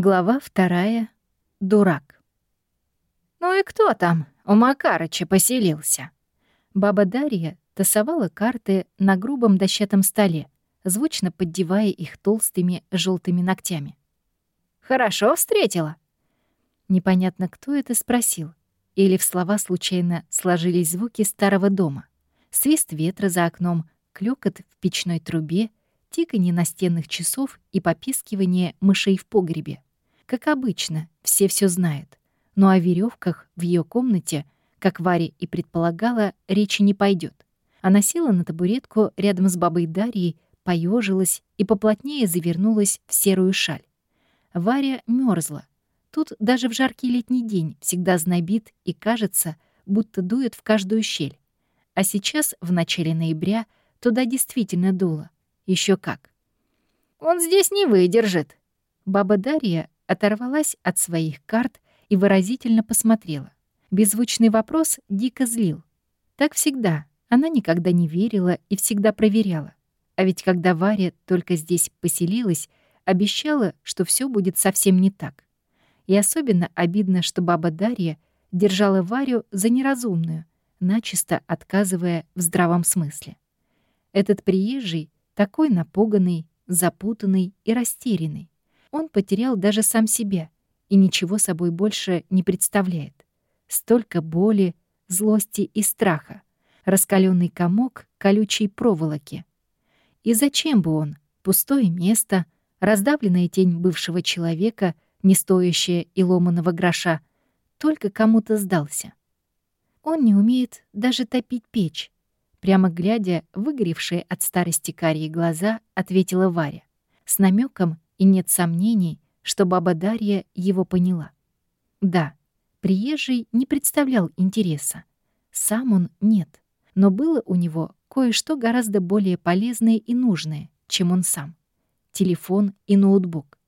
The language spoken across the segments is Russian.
Глава вторая. Дурак. «Ну и кто там у Макарыча поселился?» Баба Дарья тасовала карты на грубом дощатом столе, звучно поддевая их толстыми желтыми ногтями. «Хорошо встретила?» Непонятно, кто это спросил. Или в слова случайно сложились звуки старого дома. Свист ветра за окном, клёкот в печной трубе, тиканье настенных часов и попискивание мышей в погребе. Как обычно, все все знают. Но о веревках в ее комнате, как Варя и предполагала, речи не пойдет. Она села на табуретку рядом с бабой Дарьей, поежилась и поплотнее завернулась в серую шаль. Варя мерзла. Тут даже в жаркий летний день всегда знобит и кажется, будто дует в каждую щель. А сейчас, в начале ноября, туда действительно дуло. Еще как. «Он здесь не выдержит». Баба Дарья оторвалась от своих карт и выразительно посмотрела. Беззвучный вопрос дико злил. Так всегда. Она никогда не верила и всегда проверяла. А ведь когда Варя только здесь поселилась, обещала, что все будет совсем не так. И особенно обидно, что баба Дарья держала Варю за неразумную, начисто отказывая в здравом смысле. Этот приезжий такой напуганный, запутанный и растерянный. Он потерял даже сам себя и ничего собой больше не представляет. Столько боли, злости и страха. Раскаленный комок колючей проволоки. И зачем бы он? Пустое место, раздавленная тень бывшего человека, не стоящая и ломаного гроша, только кому-то сдался. Он не умеет даже топить печь. Прямо глядя, выгоревшие от старости карие глаза, ответила Варя. С намеком и нет сомнений, что баба Дарья его поняла. Да, приезжий не представлял интереса. Сам он нет. Но было у него кое-что гораздо более полезное и нужное, чем он сам. Телефон и ноутбук.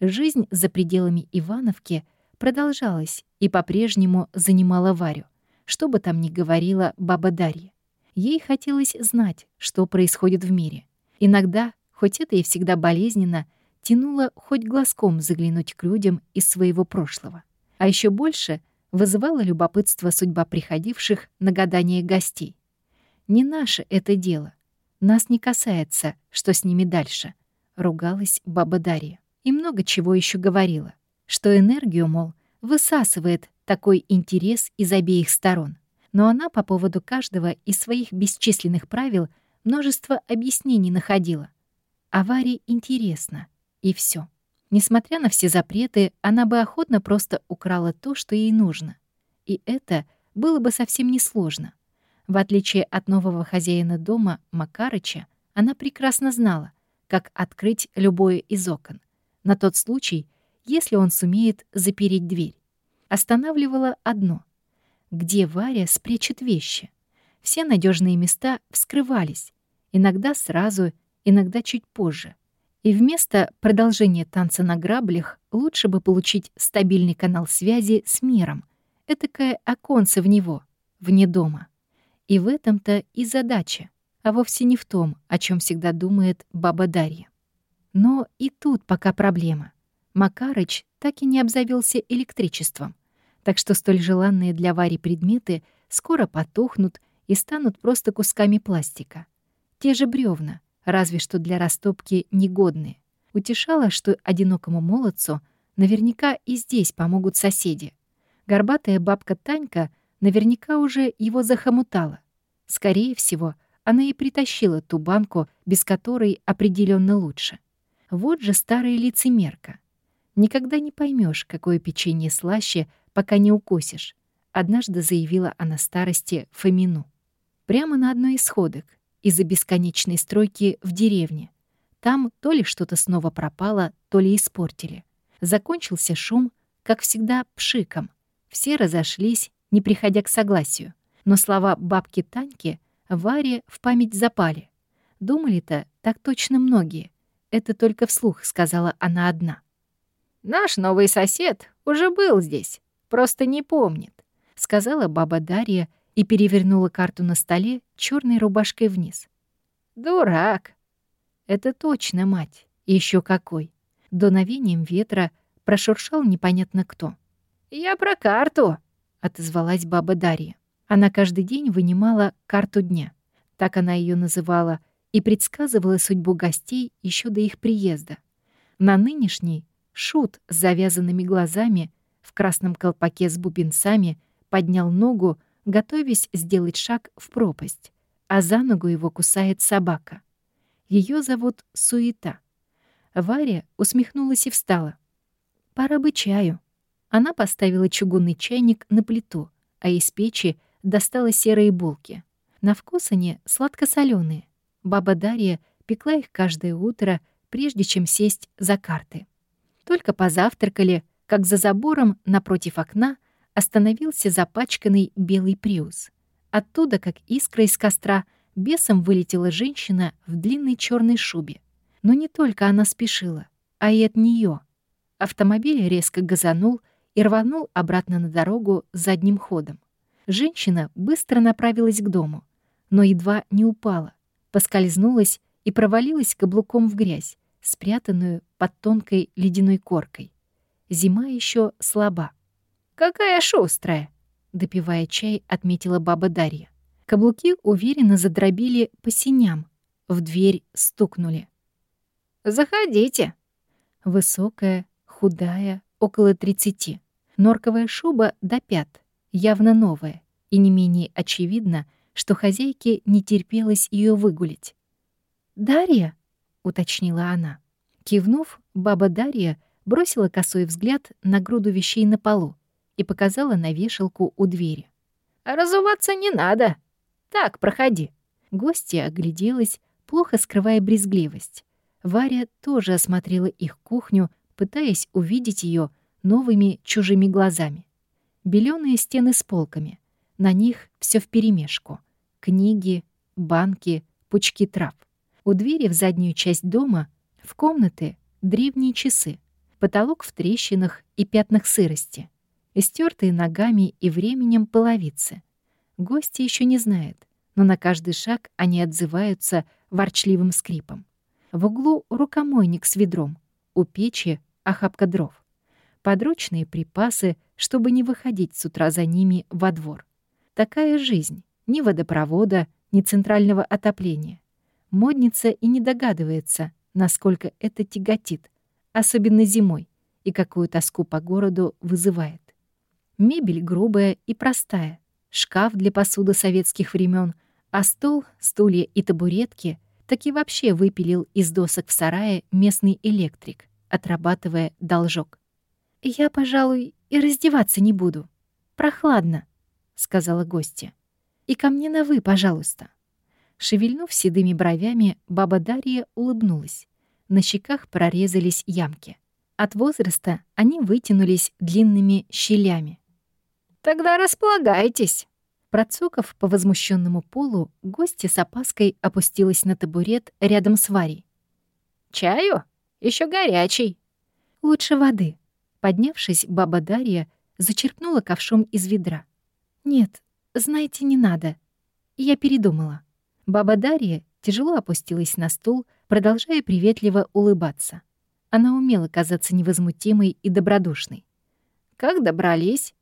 Жизнь за пределами Ивановки продолжалась и по-прежнему занимала Варю, что бы там ни говорила баба Дарья. Ей хотелось знать, что происходит в мире. Иногда, хоть это и всегда болезненно, тянуло хоть глазком заглянуть к людям из своего прошлого. А еще больше вызывало любопытство судьба приходивших на гадание гостей. Не наше это дело. Нас не касается, что с ними дальше, ругалась баба Дарья. И много чего еще говорила, что энергию, мол, высасывает такой интерес из обеих сторон. Но она по поводу каждого из своих бесчисленных правил множество объяснений находила. А Варе интересно — и все. Несмотря на все запреты, она бы охотно просто украла то, что ей нужно. И это было бы совсем несложно. В отличие от нового хозяина дома, Макарыча, она прекрасно знала, как открыть любое из окон, на тот случай, если он сумеет запереть дверь. Останавливало одно — где Варя спрячет вещи. Все надежные места вскрывались, иногда сразу, иногда чуть позже — и вместо продолжения танца на граблях лучше бы получить стабильный канал связи с миром, этакое оконце в него, вне дома. И в этом-то и задача, а вовсе не в том, о чем всегда думает баба Дарья. Но и тут пока проблема. Макарыч так и не обзавелся электричеством, так что столь желанные для Вари предметы скоро потухнут и станут просто кусками пластика. Те же бревна, разве что для растопки негодные. Утешало, что одинокому молодцу наверняка и здесь помогут соседи. Горбатая бабка Танька наверняка уже его захомутала. Скорее всего, она и притащила ту банку, без которой определенно лучше. Вот же старая лицемерка. Никогда не поймешь, какое печенье слаще, пока не укусишь. Однажды заявила она старости Фомину. Прямо на одной из сходок, из-за бесконечной стройки в деревне. Там то ли что-то снова пропало, то ли испортили. Закончился шум, как всегда, пшиком. Все разошлись, не приходя к согласию. Но слова бабки Таньки Варе в память запали. Думали-то так точно многие. Это только вслух сказала она одна. «Наш новый сосед уже был здесь, просто не помнит», — сказала баба Дарья и перевернула карту на столе черной рубашкой вниз. «Дурак!» «Это точно, мать, еще какой!» Дуновением ветра Прошуршал непонятно кто. «Я про карту», — отозвалась баба Дарья. Она каждый день вынимала карту дня. Так она ее называла и предсказывала судьбу гостей еще до их приезда. На нынешний шут с завязанными глазами в красном колпаке с бубенцами поднял ногу, готовясь сделать шаг в пропасть, а за ногу его кусает собака. Ее зовут Суета. Варя усмехнулась и встала. «Пора бы чаю». Она поставила чугунный чайник на плиту, а из печи достала серые булки. На вкус они сладко соленые Баба Дарья пекла их каждое утро, прежде чем сесть за карты. Только позавтракали, как за забором напротив окна остановился запачканный белый приус. Оттуда, как искра из костра, бесом вылетела женщина в длинной черной шубе. Но не только она спешила, а и от нее. Автомобиль резко газанул и рванул обратно на дорогу задним ходом. Женщина быстро направилась к дому, но едва не упала поскользнулась и провалилась каблуком в грязь, спрятанную под тонкой ледяной коркой. Зима еще слаба. «Какая шустрая!» — допивая чай, отметила баба Дарья. Каблуки уверенно задробили по синям. В дверь стукнули. «Заходите!» Высокая, худая, около тридцати. Норковая шуба до пят, явно новая, и не менее очевидно, что хозяйке не терпелось ее выгулить. «Дарья?» — уточнила она. Кивнув, баба Дарья бросила косой взгляд на груду вещей на полу и показала на вешалку у двери. «Разуваться не надо. Так, проходи». Гостья огляделась, плохо скрывая брезгливость. Варя тоже осмотрела их кухню, пытаясь увидеть ее новыми чужими глазами. Белёные стены с полками. На них все вперемешку книги, банки, пучки трав. У двери в заднюю часть дома, в комнаты, древние часы, потолок в трещинах и пятнах сырости, истертые ногами и временем половицы. Гости еще не знают, но на каждый шаг они отзываются ворчливым скрипом. В углу рукомойник с ведром, у печи охапка дров. Подручные припасы, чтобы не выходить с утра за ними во двор. Такая жизнь, ни водопровода, ни центрального отопления. Модница и не догадывается, насколько это тяготит, особенно зимой, и какую тоску по городу вызывает. Мебель грубая и простая, шкаф для посуды советских времен, а стол, стулья и табуретки так и вообще выпилил из досок в сарае местный электрик, отрабатывая должок. «Я, пожалуй, и раздеваться не буду. Прохладно», — сказала гостья. И ко мне на «вы», пожалуйста». Шевельнув седыми бровями, баба Дарья улыбнулась. На щеках прорезались ямки. От возраста они вытянулись длинными щелями. «Тогда располагайтесь!» Процоков по возмущенному полу, гостья с опаской опустилась на табурет рядом с Варей. «Чаю? еще горячий!» «Лучше воды». Поднявшись, баба Дарья зачерпнула ковшом из ведра. «Нет, «Знаете, не надо. Я передумала». Баба Дарья тяжело опустилась на стул, продолжая приветливо улыбаться. Она умела казаться невозмутимой и добродушной. «Как добрались?»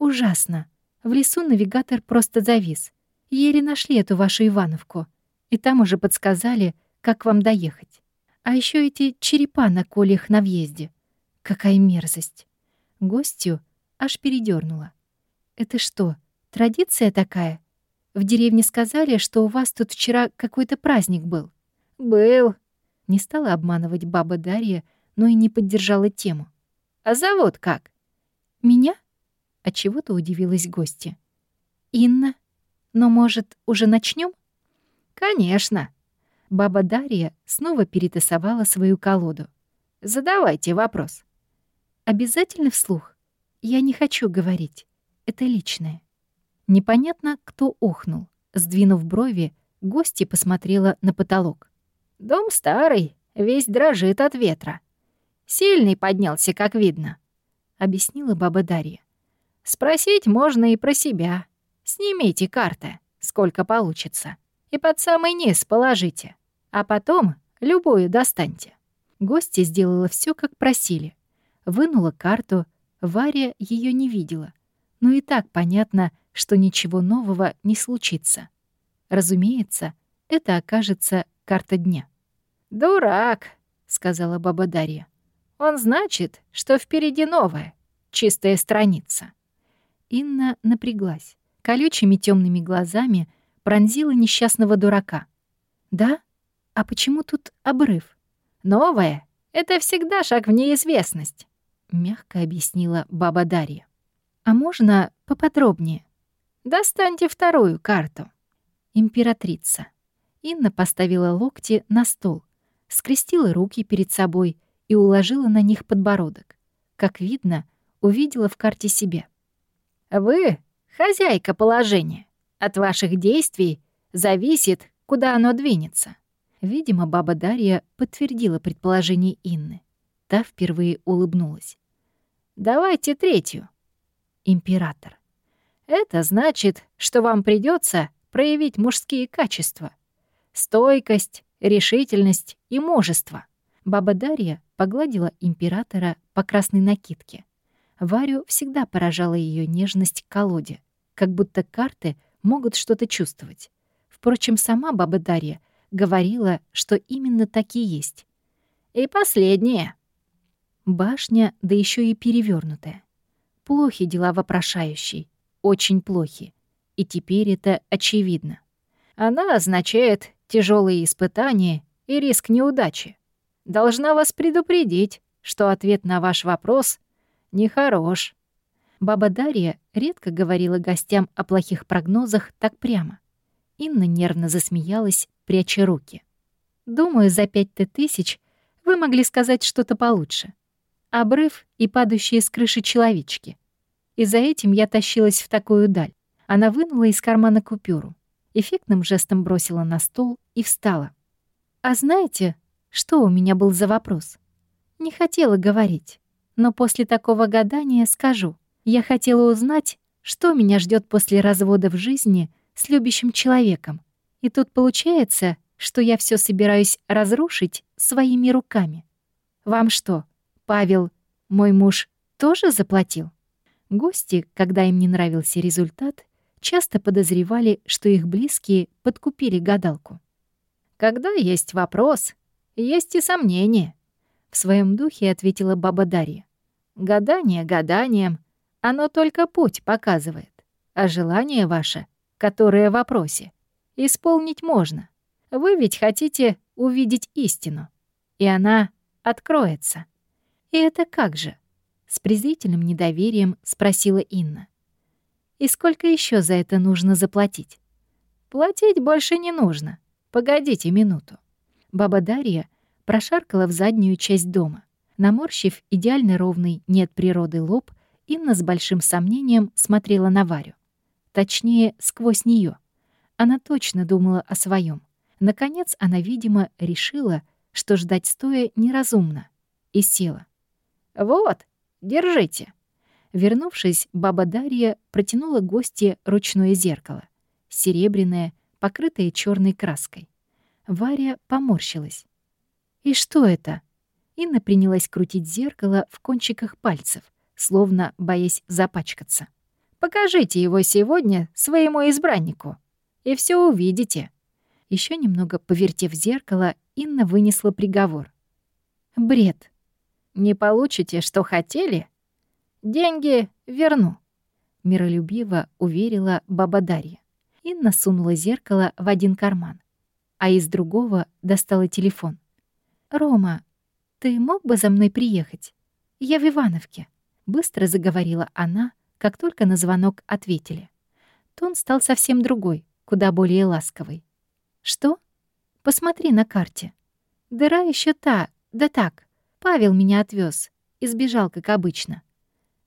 «Ужасно. В лесу навигатор просто завис. Еле нашли эту вашу Ивановку. И там уже подсказали, как вам доехать. А еще эти черепа на колях на въезде. Какая мерзость!» Гостью аж передернула. «Это что, Традиция такая. В деревне сказали, что у вас тут вчера какой-то праздник был. Был. Не стала обманывать баба Дарья, но и не поддержала тему. А завод как? Меня? От чего-то удивилась гостья. Инна. Но, может, уже начнем? Конечно. Баба Дарья снова перетасовала свою колоду. Задавайте вопрос. Обязательно вслух? Я не хочу говорить. Это личное. Непонятно, кто охнул. Сдвинув брови, гостья посмотрела на потолок. «Дом старый, весь дрожит от ветра. Сильный поднялся, как видно», — объяснила баба Дарья. «Спросить можно и про себя. Снимите карты, сколько получится, и под самый низ положите, а потом любую достаньте». Гостья сделала все, как просили. Вынула карту, Варя ее не видела. Но и так понятно, что ничего нового не случится. Разумеется, это окажется карта дня. «Дурак», — сказала баба Дарья. «Он значит, что впереди новая, чистая страница». Инна напряглась. Колючими темными глазами пронзила несчастного дурака. «Да? А почему тут обрыв?» «Новое — это всегда шаг в неизвестность», — мягко объяснила баба Дарья. «А можно поподробнее?» «Достаньте вторую карту». Императрица. Инна поставила локти на стол, скрестила руки перед собой и уложила на них подбородок. Как видно, увидела в карте себя. «Вы — хозяйка положения. От ваших действий зависит, куда оно двинется». Видимо, баба Дарья подтвердила предположение Инны. Та впервые улыбнулась. «Давайте третью». Император. «Это значит, что вам придется проявить мужские качества. Стойкость, решительность и мужество». Баба Дарья погладила императора по красной накидке. Варю всегда поражала ее нежность к колоде, как будто карты могут что-то чувствовать. Впрочем, сама баба Дарья говорила, что именно так и есть. И последнее. Башня, да еще и перевернутая. Плохи дела вопрошающей, очень плохи. И теперь это очевидно. Она означает тяжелые испытания и риск неудачи. Должна вас предупредить, что ответ на ваш вопрос нехорош. Баба Дарья редко говорила гостям о плохих прогнозах так прямо. Инна нервно засмеялась, пряча руки. «Думаю, за пять-то тысяч вы могли сказать что-то получше. Обрыв и падающие с крыши человечки. И за этим я тащилась в такую даль. Она вынула из кармана купюру, эффектным жестом бросила на стол и встала. «А знаете, что у меня был за вопрос?» Не хотела говорить, но после такого гадания скажу. Я хотела узнать, что меня ждет после развода в жизни с любящим человеком. И тут получается, что я все собираюсь разрушить своими руками. Вам что, Павел, мой муж, тоже заплатил? Гости, когда им не нравился результат, часто подозревали, что их близкие подкупили гадалку. «Когда есть вопрос, есть и сомнения», — в своем духе ответила баба Дарья. «Гадание гаданием, оно только путь показывает, а желание ваше, которое в вопросе, исполнить можно. Вы ведь хотите увидеть истину, и она откроется». «И это как же?» — с презрительным недоверием спросила Инна. И сколько еще за это нужно заплатить? Платить больше не нужно. Погодите минуту. Баба Дарья прошаркала в заднюю часть дома. Наморщив идеально ровный, нет природы лоб, Инна с большим сомнением смотрела на Варю. Точнее, сквозь нее. Она точно думала о своем. Наконец она, видимо, решила, что ждать стоя неразумно, и села. «Вот, держите». Вернувшись, баба Дарья протянула гостье ручное зеркало, серебряное, покрытое черной краской. Варя поморщилась. «И что это?» Инна принялась крутить зеркало в кончиках пальцев, словно боясь запачкаться. «Покажите его сегодня своему избраннику, и все увидите». Еще немного повертев зеркало, Инна вынесла приговор. «Бред. Не получите, что хотели? Деньги верну», — миролюбиво уверила баба Дарья. Инна сунула зеркало в один карман, а из другого достала телефон. «Рома, ты мог бы за мной приехать? Я в Ивановке», — быстро заговорила она, как только на звонок ответили. Тон стал совсем другой, куда более ласковый. «Что? Посмотри на карте. Дыра еще та, да так. Павел меня отвез и сбежал, как обычно.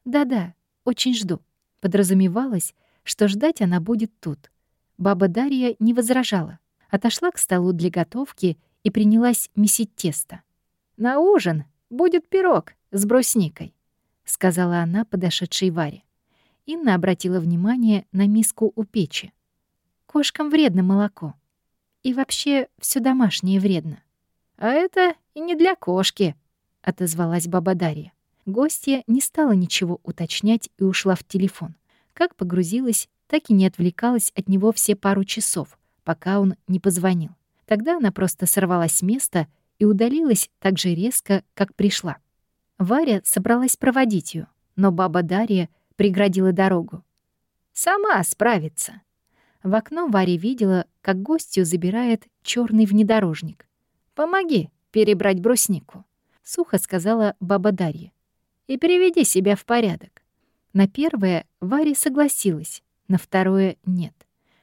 Да-да, очень жду. Подразумевалось, что ждать она будет тут. Баба Дарья не возражала. Отошла к столу для готовки и принялась месить тесто. «На ужин будет пирог с брусникой», — сказала она подошедшей Варе. Инна обратила внимание на миску у печи. «Кошкам вредно молоко. И вообще все домашнее вредно». «А это и не для кошки», — отозвалась баба Дарья. Гостья не стала ничего уточнять и ушла в телефон. Как погрузилась, так и не отвлекалась от него все пару часов, пока он не позвонил. Тогда она просто сорвалась с места и удалилась так же резко, как пришла. Варя собралась проводить ее, но баба Дарья преградила дорогу. «Сама справится». В окно Варя видела, как гостью забирает черный внедорожник. «Помоги перебрать бруснику», — сухо сказала баба Дарья. «И приведи себя в порядок». На первое Варя согласилась, на второе — нет.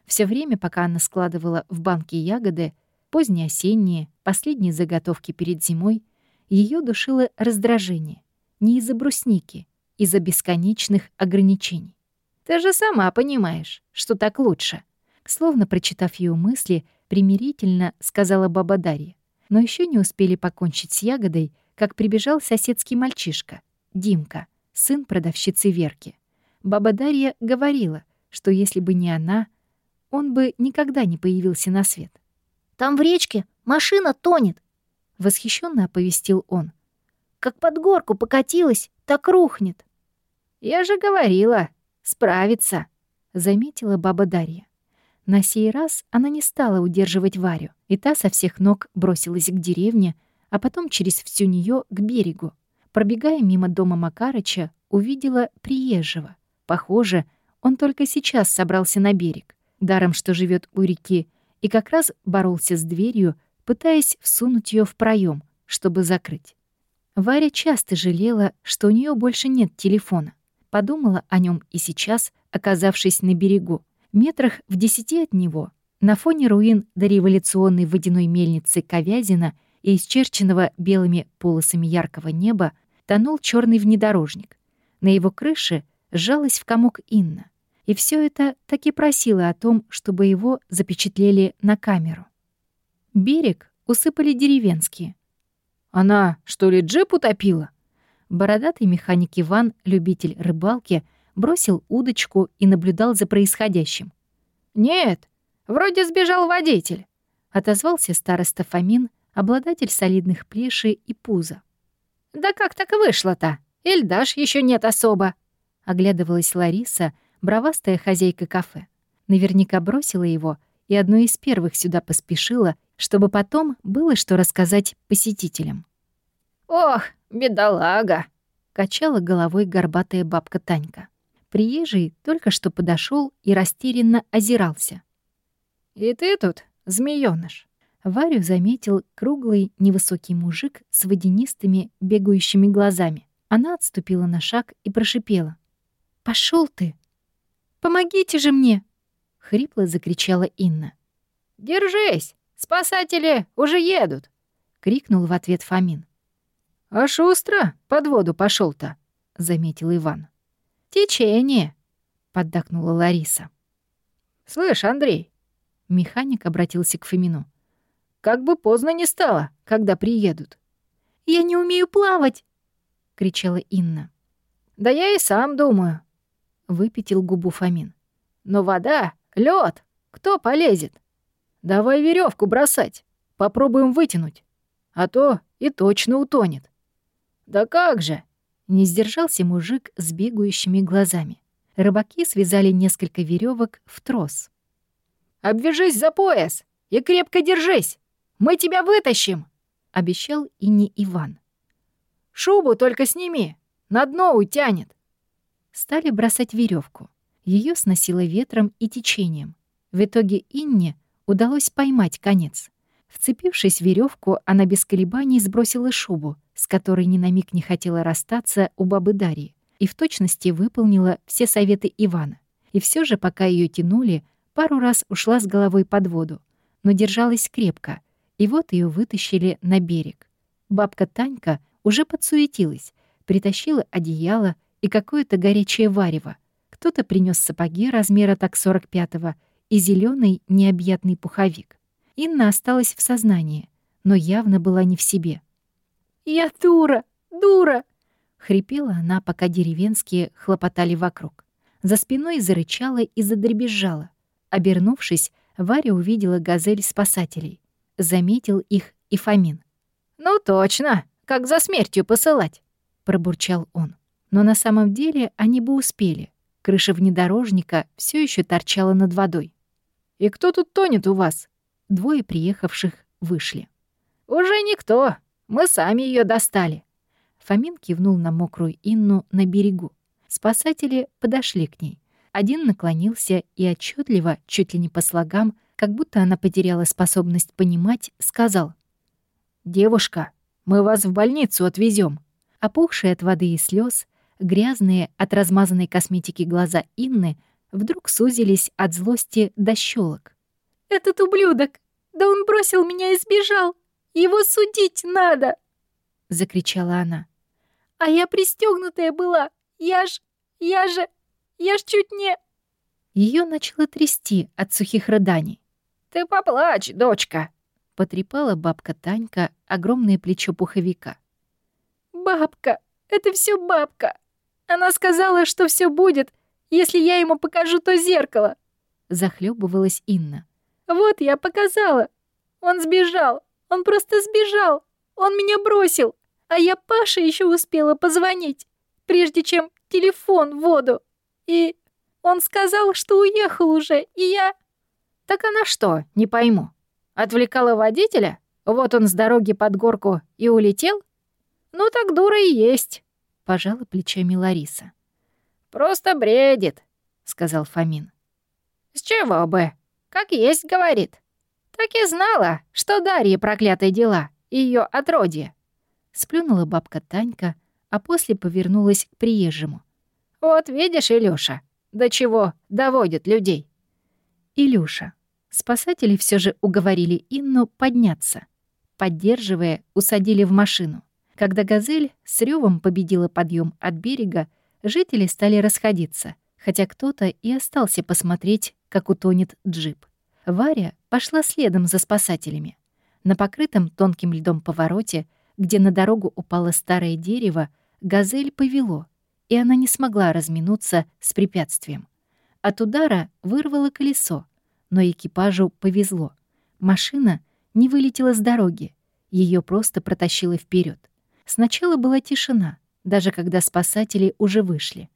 Все время, пока она складывала в банки ягоды, поздние осенние, последние заготовки перед зимой, ее душило раздражение. Не из-за брусники, из-за бесконечных ограничений. «Ты же сама понимаешь, что так лучше», словно прочитав ее мысли, примирительно сказала баба Дарья. Но еще не успели покончить с ягодой, как прибежал соседский мальчишка, Димка, сын продавщицы Верки. Баба Дарья говорила, что если бы не она, он бы никогда не появился на свет. «Там в речке машина тонет!» — восхищенно оповестил он. «Как под горку покатилась, так рухнет!» «Я же говорила, справится!» — заметила баба Дарья. На сей раз она не стала удерживать Варю, и та со всех ног бросилась к деревне, а потом через всю нее к берегу. Пробегая мимо дома Макарыча, увидела приезжего. Похоже, он только сейчас собрался на берег, даром что живет у реки, и как раз боролся с дверью, пытаясь всунуть ее в проем, чтобы закрыть. Варя часто жалела, что у нее больше нет телефона. Подумала о нем и сейчас, оказавшись на берегу. Метрах в десяти от него, на фоне руин дореволюционной водяной мельницы Ковязина и исчерченного белыми полосами яркого неба, тонул черный внедорожник. На его крыше сжалась в комок Инна. И все это так и просило о том, чтобы его запечатлели на камеру. Берег усыпали деревенские. «Она, что ли, джип утопила?» Бородатый механик Иван, любитель рыбалки, бросил удочку и наблюдал за происходящим. «Нет, вроде сбежал водитель», — отозвался староста Фомин, обладатель солидных плешей и пуза. «Да как так вышло-то? Эльдаш еще нет особо», — оглядывалась Лариса, бравастая хозяйка кафе. Наверняка бросила его и одной из первых сюда поспешила, чтобы потом было что рассказать посетителям. «Ох, бедолага!» — качала головой горбатая бабка Танька. Приезжий только что подошел и растерянно озирался. «И ты тут, змеёныш?» Варю заметил круглый невысокий мужик с водянистыми бегающими глазами. Она отступила на шаг и прошипела. Пошел ты! Помогите же мне!» — хрипло закричала Инна. «Держись! Спасатели уже едут!» — крикнул в ответ Фомин. «А шустро под воду пошел то заметил Иван. «Течение!» — поддакнула Лариса. «Слышь, Андрей!» — механик обратился к Фомину. «Как бы поздно не стало, когда приедут». «Я не умею плавать!» — кричала Инна. «Да я и сам думаю», выпятил губу Фомин. «Но вода, лед, кто полезет? Давай веревку бросать, попробуем вытянуть, а то и точно утонет». «Да как же!» — не сдержался мужик с бегающими глазами. Рыбаки связали несколько веревок в трос. «Обвяжись за пояс и крепко держись! Мы тебя вытащим!» — обещал и не Иван. «Шубу только сними, на дно утянет!» стали бросать веревку. Ее сносило ветром и течением. В итоге Инне удалось поймать конец. Вцепившись в веревку, она без колебаний сбросила шубу, с которой ни на миг не хотела расстаться у бабы Дарьи, и в точности выполнила все советы Ивана. И все же, пока ее тянули, пару раз ушла с головой под воду, но держалась крепко, и вот ее вытащили на берег. Бабка Танька уже подсуетилась, притащила одеяло и какое-то горячее варево. Кто-то принес сапоги размера так 45-го и зеленый необъятный пуховик. Инна осталась в сознании, но явно была не в себе. «Я дура! Дура!» — хрипела она, пока деревенские хлопотали вокруг. За спиной зарычала и задребезжала. Обернувшись, Варя увидела газель спасателей. Заметил их и Фомин. «Ну точно, как за смертью посылать!» пробурчал он. Но на самом деле они бы успели. Крыша внедорожника все еще торчала над водой. «И кто тут тонет у вас?» Двое приехавших вышли. «Уже никто. Мы сами ее достали». Фомин кивнул на мокрую Инну на берегу. Спасатели подошли к ней. Один наклонился и отчетливо, чуть ли не по слогам, как будто она потеряла способность понимать, сказал. «Девушка, мы вас в больницу отвезем. Опухшие от воды и слез, грязные от размазанной косметики глаза Инны вдруг сузились от злости до щелок. «Этот ублюдок! Да он бросил меня и сбежал! Его судить надо!» — закричала она. «А я пристегнутая была! Я ж... я же... я ж чуть не...» Ее начало трясти от сухих рыданий. «Ты поплачь, дочка!» — потрепала бабка Танька огромное плечо пуховика. «Бабка! Это все бабка! Она сказала, что все будет, если я ему покажу то зеркало!» Захлебывалась Инна. «Вот я показала! Он сбежал! Он просто сбежал! Он меня бросил! А я Паше еще успела позвонить, прежде чем телефон в воду. И он сказал, что уехал уже, и я...» «Так она что, не пойму, отвлекала водителя? Вот он с дороги под горку и улетел? Ну так дура и есть», — пожала плечами Лариса. «Просто бредит», — сказал Фомин. «С чего бы? Как есть, говорит. Так и знала, что Дарья проклятые дела, ее отродье». Сплюнула бабка Танька, а после повернулась к приезжему. «Вот видишь, Илюша, до чего доводит людей». «Илюша». Спасатели все же уговорили Инну подняться. Поддерживая, усадили в машину. Когда «Газель» с ревом победила подъем от берега, жители стали расходиться, хотя кто-то и остался посмотреть, как утонет джип. Варя пошла следом за спасателями. На покрытом тонким льдом повороте, где на дорогу упало старое дерево, «Газель» повело, и она не смогла разминуться с препятствием. От удара вырвало колесо, но экипажу повезло. Машина не вылетела с дороги, ее просто протащило вперед. Сначала была тишина, даже когда спасатели уже вышли.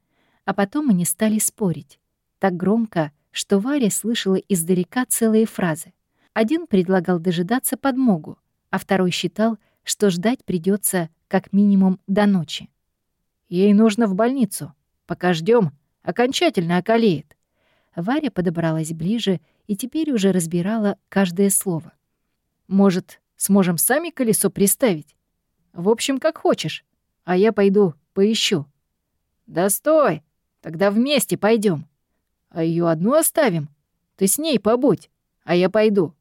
А потом они стали спорить. Так громко, что Варя слышала издалека целые фразы. Один предлагал дожидаться подмогу, а второй считал, что ждать придется как минимум до ночи. «Ей нужно в больницу. Пока ждем, окончательно околеет». Варя подобралась ближе и теперь уже разбирала каждое слово. «Может, сможем сами колесо приставить? В общем, как хочешь а я пойду поищу». «Да стой! Тогда вместе пойдем. А ее одну оставим? Ты с ней побудь, а я пойду.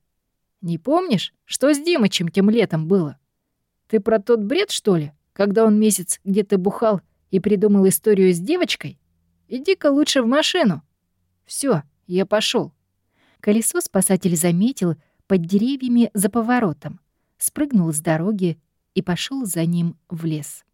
Не помнишь, что с Димычем тем летом было? Ты про тот бред, что ли, когда он месяц где-то бухал и придумал историю с девочкой? Иди-ка лучше в машину. Все, я пошел. Колесо спасатель заметил под деревьями за поворотом, спрыгнул с дороги и пошел за ним в лес.